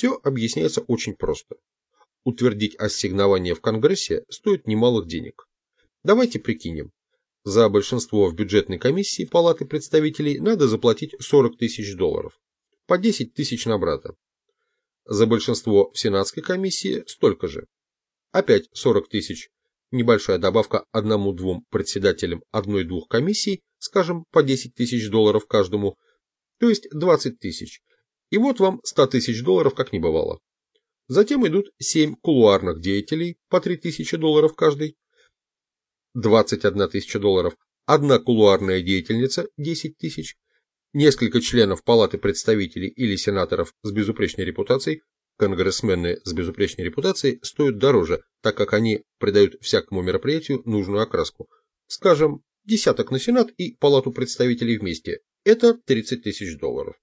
Все объясняется очень просто. Утвердить ассигнование в Конгрессе стоит немалых денег. Давайте прикинем. За большинство в бюджетной комиссии Палаты представителей надо заплатить 40 тысяч долларов. По 10 тысяч на брата. За большинство в Сенатской комиссии столько же. Опять 40 тысяч. Небольшая добавка одному-двум председателям одной-двух комиссий, скажем, по 10 тысяч долларов каждому, то есть 20 тысяч. И вот вам 100 тысяч долларов как не бывало. Затем идут 7 кулуарных деятелей по 3 тысячи долларов каждый. 21 тысяча долларов. Одна кулуарная деятельница 10 тысяч. Несколько членов Палаты представителей или сенаторов с безупречной репутацией Конгрессмены с безупречной репутацией стоят дороже, так как они придают всякому мероприятию нужную окраску. Скажем, десяток на Сенат и Палату представителей вместе. Это 30 тысяч долларов.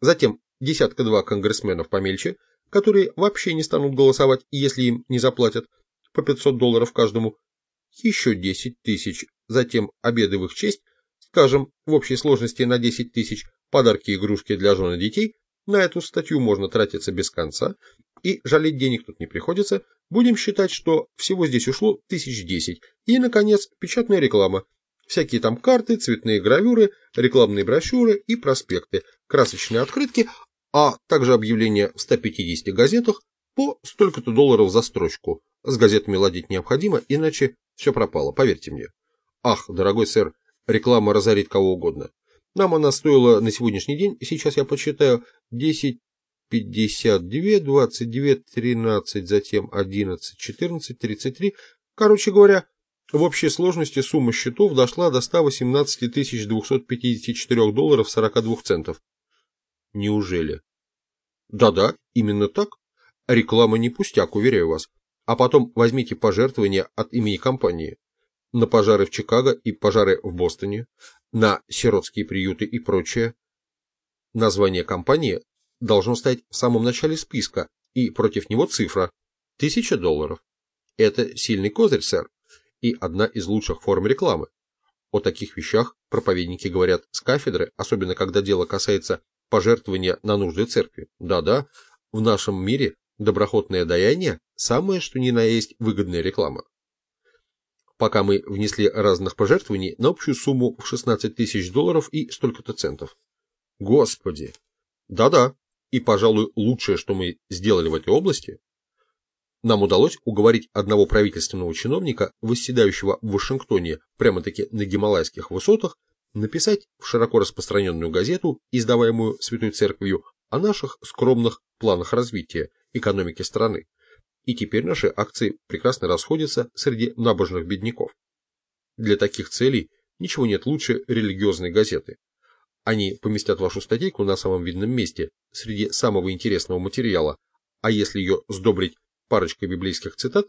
Затем десятка-два конгрессменов помельче, которые вообще не станут голосовать, если им не заплатят по 500 долларов каждому. Еще 10 тысяч. Затем обеды в их честь, скажем, в общей сложности на 10 тысяч, подарки игрушки для жен и детей – на эту статью можно тратиться без конца, и жалеть денег тут не приходится. Будем считать, что всего здесь ушло тысяч десять. И, наконец, печатная реклама. Всякие там карты, цветные гравюры, рекламные брошюры и проспекты, красочные открытки, а также объявления в 150 газетах по столько-то долларов за строчку. С газетами ладить необходимо, иначе все пропало, поверьте мне. Ах, дорогой сэр, реклама разорит кого угодно. Нам она стоила на сегодняшний день, сейчас я подсчитаю, 10, 52, 29, 13, затем 11, 14, 33. Короче говоря, в общей сложности сумма счетов дошла до 118 254 долларов 42 центов. Неужели? Да-да, именно так. Реклама не пустяк, уверяю вас. А потом возьмите пожертвования от имени компании на пожары в Чикаго и пожары в Бостоне, на сиротские приюты и прочее. Название компании должно стоять в самом начале списка, и против него цифра – 1000 долларов. Это сильный козырь, сэр, и одна из лучших форм рекламы. О таких вещах проповедники говорят с кафедры, особенно когда дело касается пожертвования на нужды церкви. Да-да, в нашем мире доброхотное даяние – самое что ни на есть выгодная реклама пока мы внесли разных пожертвований на общую сумму в 16 тысяч долларов и столько-то центов. Господи! Да-да, и, пожалуй, лучшее, что мы сделали в этой области, нам удалось уговорить одного правительственного чиновника, восседающего в Вашингтоне прямо-таки на гималайских высотах, написать в широко распространенную газету, издаваемую Святой Церковью, о наших скромных планах развития экономики страны и теперь наши акции прекрасно расходятся среди набожных бедняков. Для таких целей ничего нет лучше религиозной газеты. Они поместят вашу статейку на самом видном месте, среди самого интересного материала, а если ее сдобрить парочкой библейских цитат,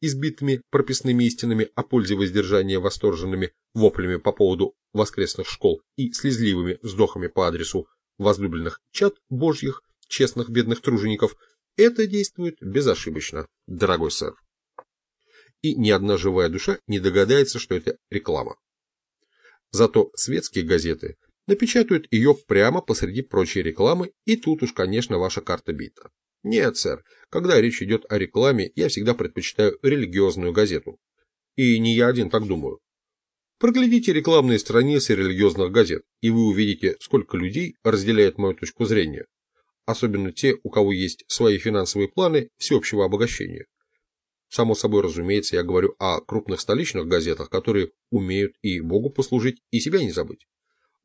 избитыми прописными истинами о пользе воздержания восторженными воплями по поводу воскресных школ и слезливыми вздохами по адресу возлюбленных чад божьих, честных бедных тружеников – это действует безошибочно, дорогой сэр. И ни одна живая душа не догадается, что это реклама. Зато светские газеты напечатают ее прямо посреди прочей рекламы, и тут уж, конечно, ваша карта бита. Нет, сэр, когда речь идет о рекламе, я всегда предпочитаю религиозную газету. И не я один так думаю. Проглядите рекламные страницы религиозных газет, и вы увидите, сколько людей разделяет мою точку зрения особенно те, у кого есть свои финансовые планы всеобщего обогащения. Само собой разумеется, я говорю о крупных столичных газетах, которые умеют и Богу послужить, и себя не забыть.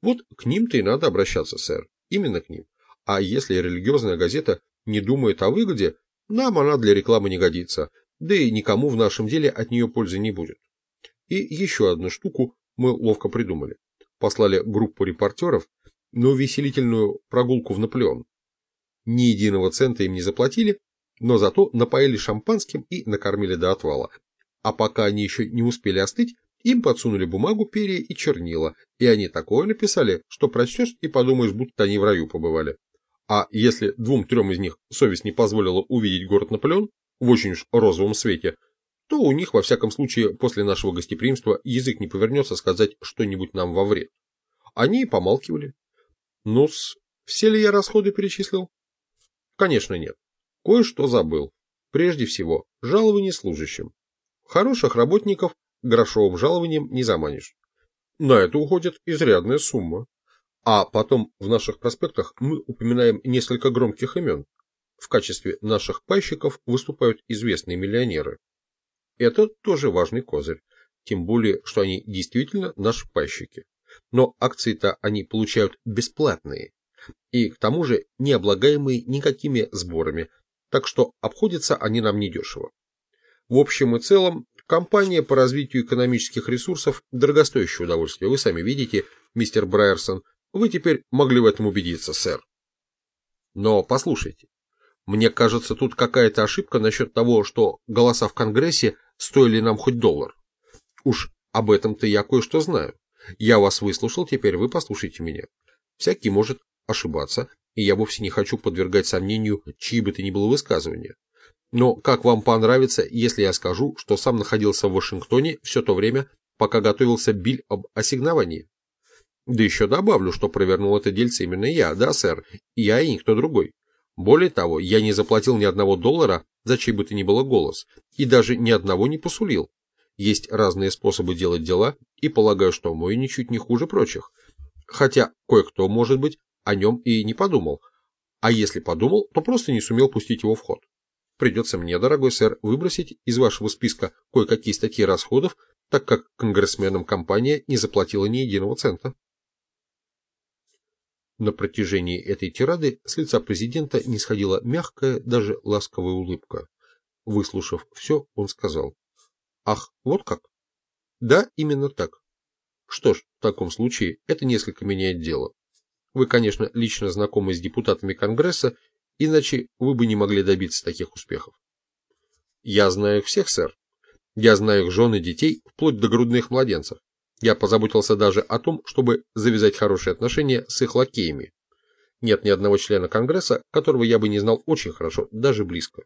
Вот к ним-то и надо обращаться, сэр, именно к ним. А если религиозная газета не думает о выгоде, нам она для рекламы не годится, да и никому в нашем деле от нее пользы не будет. И еще одну штуку мы ловко придумали. Послали группу репортеров на увеселительную прогулку в Наполеон. Ни единого цента им не заплатили, но зато напоили шампанским и накормили до отвала. А пока они еще не успели остыть, им подсунули бумагу, перья и чернила, и они такое написали, что прочтешь и подумаешь, будто они в раю побывали. А если двум-трем из них совесть не позволила увидеть город Наполеон в очень уж розовом свете, то у них, во всяком случае, после нашего гостеприимства язык не повернется сказать что-нибудь нам во вред. Они и помалкивали. Ну-с, все ли я расходы перечислил? Конечно, нет. Кое-что забыл. Прежде всего, жалование служащим. Хороших работников грошовым жалованием не заманишь. На это уходит изрядная сумма. А потом в наших проспектах мы упоминаем несколько громких имен. В качестве наших пайщиков выступают известные миллионеры. Это тоже важный козырь, тем более, что они действительно наши пайщики. Но акции-то они получают бесплатные, и к тому же не облагаемые никакими сборами, так что обходятся они нам недешево. В общем и целом, компания по развитию экономических ресурсов – дорогостоящее удовольствие, вы сами видите, мистер Брайерсон, вы теперь могли в этом убедиться, сэр. Но послушайте, мне кажется, тут какая-то ошибка насчет того, что голоса в Конгрессе стоили нам хоть доллар. Уж об этом-то я кое-что знаю. Я вас выслушал, теперь вы послушайте меня. Всякий может ошибаться, и я вовсе не хочу подвергать сомнению чьи бы то ни было высказывания. Но как вам понравится, если я скажу, что сам находился в Вашингтоне все то время, пока готовился биль об ассигновании? Да еще добавлю, что провернул это дельце именно я, да, сэр, я и никто другой. Более того, я не заплатил ни одного доллара за чей бы то ни было голос, и даже ни одного не посулил. Есть разные способы делать дела, и полагаю, что мой ничуть не хуже прочих. Хотя кое-кто, может быть, о нем и не подумал. А если подумал, то просто не сумел пустить его в ход. Придется мне, дорогой сэр, выбросить из вашего списка кое-какие статьи расходов, так как конгрессменам компания не заплатила ни единого цента. На протяжении этой тирады с лица президента не сходила мягкая, даже ласковая улыбка. Выслушав все, он сказал. Ах, вот как? Да, именно так. Что ж, в таком случае это несколько меняет дело. Вы, конечно, лично знакомы с депутатами Конгресса, иначе вы бы не могли добиться таких успехов. Я знаю их всех, сэр. Я знаю их жены, детей, вплоть до грудных младенцев. Я позаботился даже о том, чтобы завязать хорошие отношения с их лакеями. Нет ни одного члена Конгресса, которого я бы не знал очень хорошо, даже близко.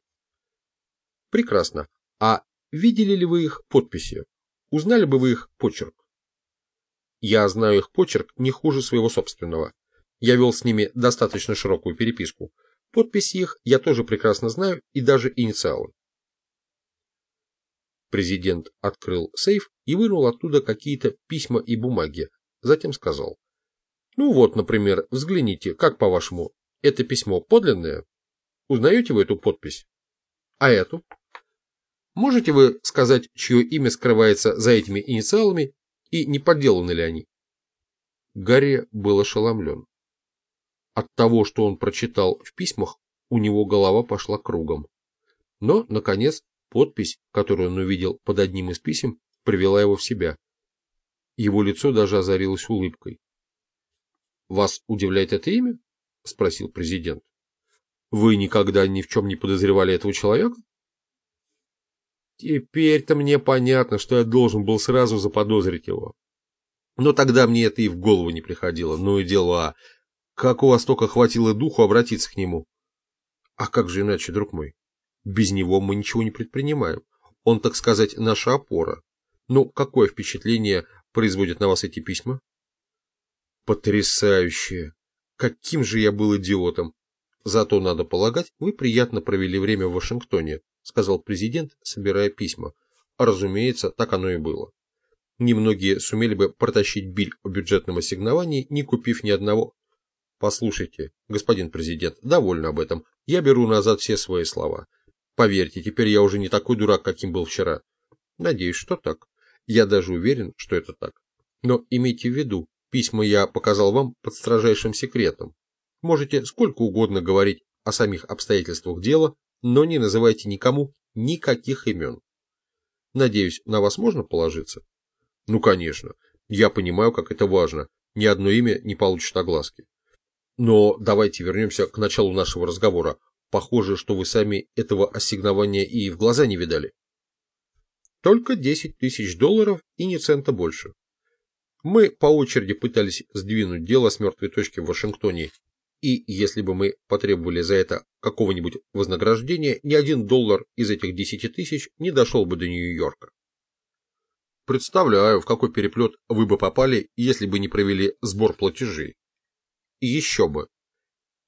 Прекрасно. А видели ли вы их подписи? Узнали бы вы их почерк? Я знаю их почерк не хуже своего собственного. Я вел с ними достаточно широкую переписку. Подписи их я тоже прекрасно знаю и даже инициалы. Президент открыл сейф и вынул оттуда какие-то письма и бумаги. Затем сказал. Ну вот, например, взгляните, как по-вашему, это письмо подлинное? Узнаете вы эту подпись? А эту? Можете вы сказать, чье имя скрывается за этими инициалами и не подделаны ли они? Гарри был ошеломлен. От того, что он прочитал в письмах, у него голова пошла кругом. Но, наконец, Подпись, которую он увидел под одним из писем, привела его в себя. Его лицо даже озарилось улыбкой. «Вас удивляет это имя?» – спросил президент. «Вы никогда ни в чем не подозревали этого человека?» «Теперь-то мне понятно, что я должен был сразу заподозрить его. Но тогда мне это и в голову не приходило. Ну и дела. Как у вас только хватило духу обратиться к нему?» «А как же иначе, друг мой? Без него мы ничего не предпринимаем. Он, так сказать, наша опора. Ну, какое впечатление производят на вас эти письма? Потрясающе! Каким же я был идиотом! Зато, надо полагать, вы приятно провели время в Вашингтоне, сказал президент, собирая письма. А разумеется, так оно и было. Немногие сумели бы протащить биль о бюджетном ассигновании, не купив ни одного. Послушайте, господин президент, довольно об этом. Я беру назад все свои слова. Поверьте, теперь я уже не такой дурак, каким был вчера. Надеюсь, что так. Я даже уверен, что это так. Но имейте в виду, письма я показал вам под строжайшим секретом. Можете сколько угодно говорить о самих обстоятельствах дела, но не называйте никому никаких имен. Надеюсь, на вас можно положиться? Ну, конечно. Я понимаю, как это важно. Ни одно имя не получит огласки. Но давайте вернемся к началу нашего разговора. Похоже, что вы сами этого ассигнования и в глаза не видали. Только 10 тысяч долларов и ни цента больше. Мы по очереди пытались сдвинуть дело с мертвой точки в Вашингтоне, и если бы мы потребовали за это какого-нибудь вознаграждения, ни один доллар из этих 10 тысяч не дошел бы до Нью-Йорка. Представляю, в какой переплет вы бы попали, если бы не провели сбор платежей. И еще бы,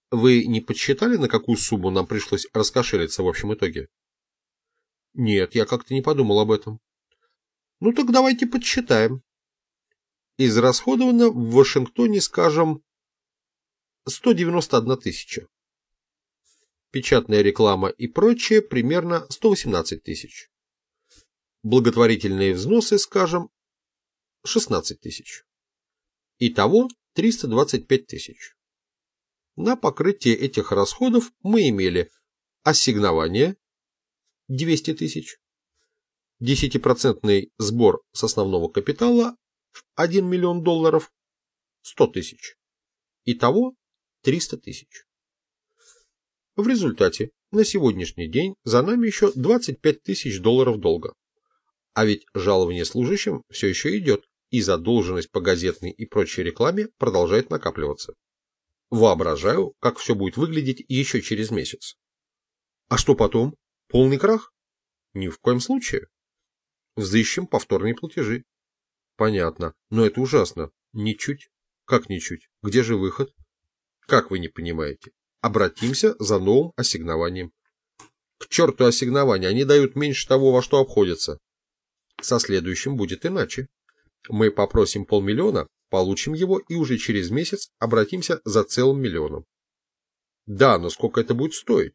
Вы не подсчитали, на какую сумму нам пришлось раскошелиться в общем итоге? Нет, я как-то не подумал об этом. Ну так давайте подсчитаем. Израсходовано в Вашингтоне, скажем, 191 тысяча. Печатная реклама и прочее примерно 118 тысяч. Благотворительные взносы, скажем, 16 тысяч. Итого 325 тысяч. На покрытие этих расходов мы имели ассигнование 200 тысяч, 10% сбор с основного капитала 1 миллион долларов 100 тысяч. Итого 300 тысяч. В результате на сегодняшний день за нами еще 25 тысяч долларов долга. А ведь жалование служащим все еще идет, и задолженность по газетной и прочей рекламе продолжает накапливаться. Воображаю, как все будет выглядеть еще через месяц. А что потом? Полный крах? Ни в коем случае. Взыщем повторные платежи. Понятно, но это ужасно. Ничуть. Как ничуть? Где же выход? Как вы не понимаете? Обратимся за новым ассигнованием. К черту ассигнования, они дают меньше того, во что обходятся. Со следующим будет иначе. Мы попросим полмиллиона, получим его и уже через месяц обратимся за целым миллионом. Да, но сколько это будет стоить?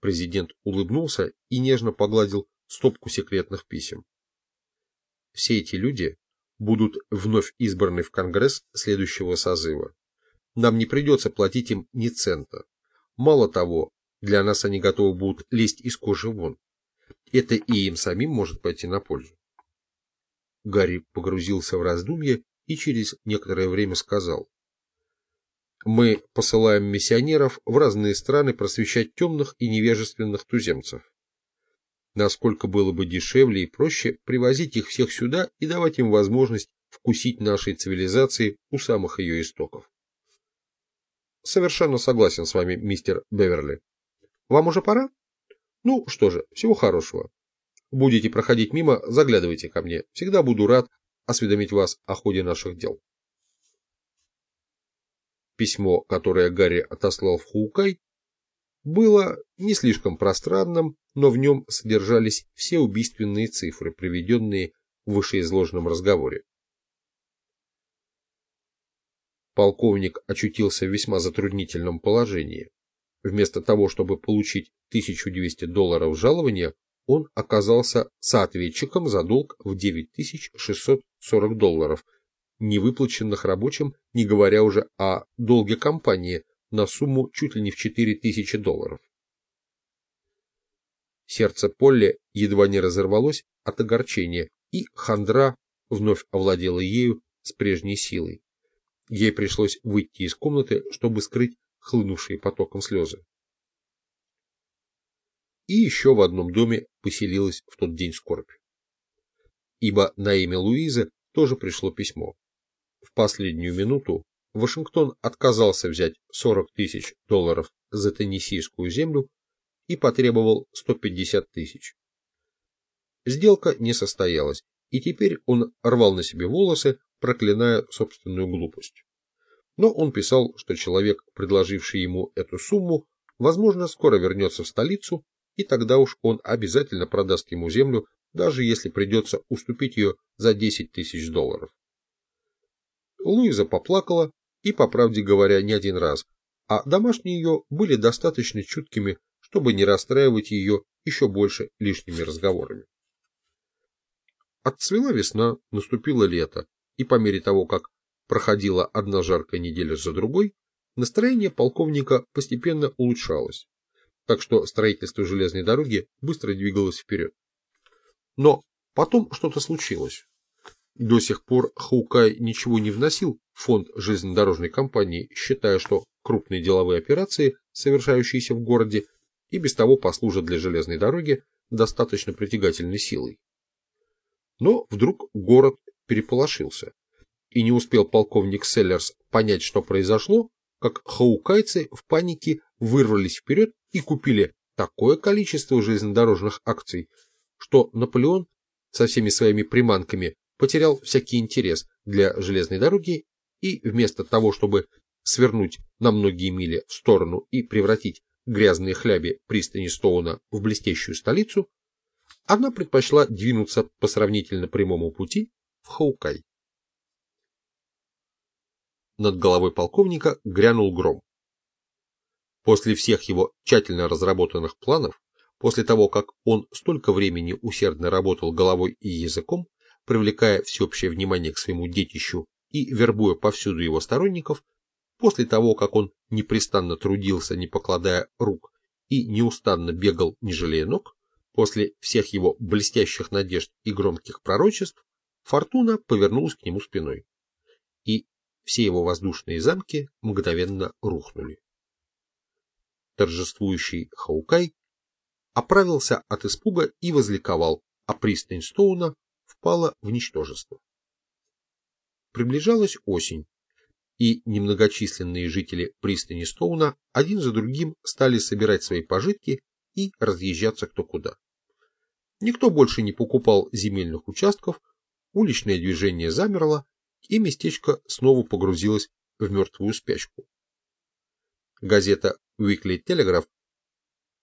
Президент улыбнулся и нежно погладил стопку секретных писем. Все эти люди будут вновь избраны в Конгресс следующего созыва. Нам не придется платить им ни цента. Мало того, для нас они готовы будут лезть из кожи вон. Это и им самим может пойти на пользу. Гарри погрузился в раздумье и через некоторое время сказал. Мы посылаем миссионеров в разные страны просвещать темных и невежественных туземцев. Насколько было бы дешевле и проще привозить их всех сюда и давать им возможность вкусить нашей цивилизации у самых ее истоков. Совершенно согласен с вами, мистер Беверли. Вам уже пора? Ну что же, всего хорошего. Будете проходить мимо, заглядывайте ко мне. Всегда буду рад осведомить вас о ходе наших дел. Письмо, которое Гарри отослал в Хуукай, было не слишком пространным, но в нем содержались все убийственные цифры, приведенные в вышеизложенном разговоре. Полковник очутился в весьма затруднительном положении. Вместо того, чтобы получить 1200 долларов жалования, он оказался соответчиком за долг в 9640 долларов, не выплаченных рабочим, не говоря уже о долге компании на сумму чуть ли не в 4000 долларов. Сердце Полли едва не разорвалось от огорчения, и хандра вновь овладела ею с прежней силой. Ей пришлось выйти из комнаты, чтобы скрыть хлынувшие потоком слезы и еще в одном доме поселилась в тот день скорбь. Ибо на имя Луизы тоже пришло письмо. В последнюю минуту Вашингтон отказался взять 40 тысяч долларов за теннессийскую землю и потребовал 150 тысяч. Сделка не состоялась, и теперь он рвал на себе волосы, проклиная собственную глупость. Но он писал, что человек, предложивший ему эту сумму, возможно, скоро вернется в столицу и тогда уж он обязательно продаст ему землю, даже если придется уступить ее за 10 тысяч долларов. Луиза поплакала, и, по правде говоря, не один раз, а домашние ее были достаточно чуткими, чтобы не расстраивать ее еще больше лишними разговорами. Отцвела весна, наступило лето, и по мере того, как проходила одна жаркая неделя за другой, настроение полковника постепенно улучшалось так что строительство железной дороги быстро двигалось вперед. Но потом что-то случилось. До сих пор Хаукай ничего не вносил в фонд железнодорожной компании, считая, что крупные деловые операции, совершающиеся в городе, и без того послужат для железной дороги достаточно притягательной силой. Но вдруг город переполошился, и не успел полковник Селлерс понять, что произошло, как хаукайцы в панике вырвались вперед и купили такое количество железнодорожных акций, что Наполеон со всеми своими приманками потерял всякий интерес для железной дороги и вместо того, чтобы свернуть на многие мили в сторону и превратить грязные хляби пристани Стоуна в блестящую столицу, она предпочла двинуться по сравнительно прямому пути в Хаукай. Над головой полковника грянул гром. После всех его тщательно разработанных планов, после того, как он столько времени усердно работал головой и языком, привлекая всеобщее внимание к своему детищу и вербуя повсюду его сторонников, после того, как он непрестанно трудился, не покладая рук, и неустанно бегал, не жалея ног, после всех его блестящих надежд и громких пророчеств, Фортуна повернулась к нему спиной, и все его воздушные замки мгновенно рухнули. Торжествующий Хаукай оправился от испуга и возликовал, а пристань Стоуна впала в ничтожество. Приближалась осень, и немногочисленные жители пристани Стоуна один за другим стали собирать свои пожитки и разъезжаться кто куда. Никто больше не покупал земельных участков, уличное движение замерло, и местечко снова погрузилось в мертвую спячку. Газета Weekly Telegraph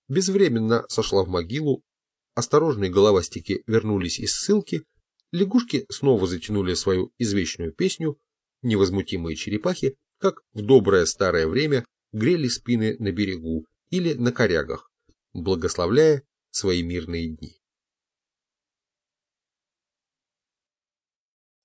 безвременно сошла в могилу, осторожные головастики вернулись из ссылки, лягушки снова затянули свою извечную песню, невозмутимые черепахи, как в доброе старое время, грели спины на берегу или на корягах, благословляя свои мирные дни.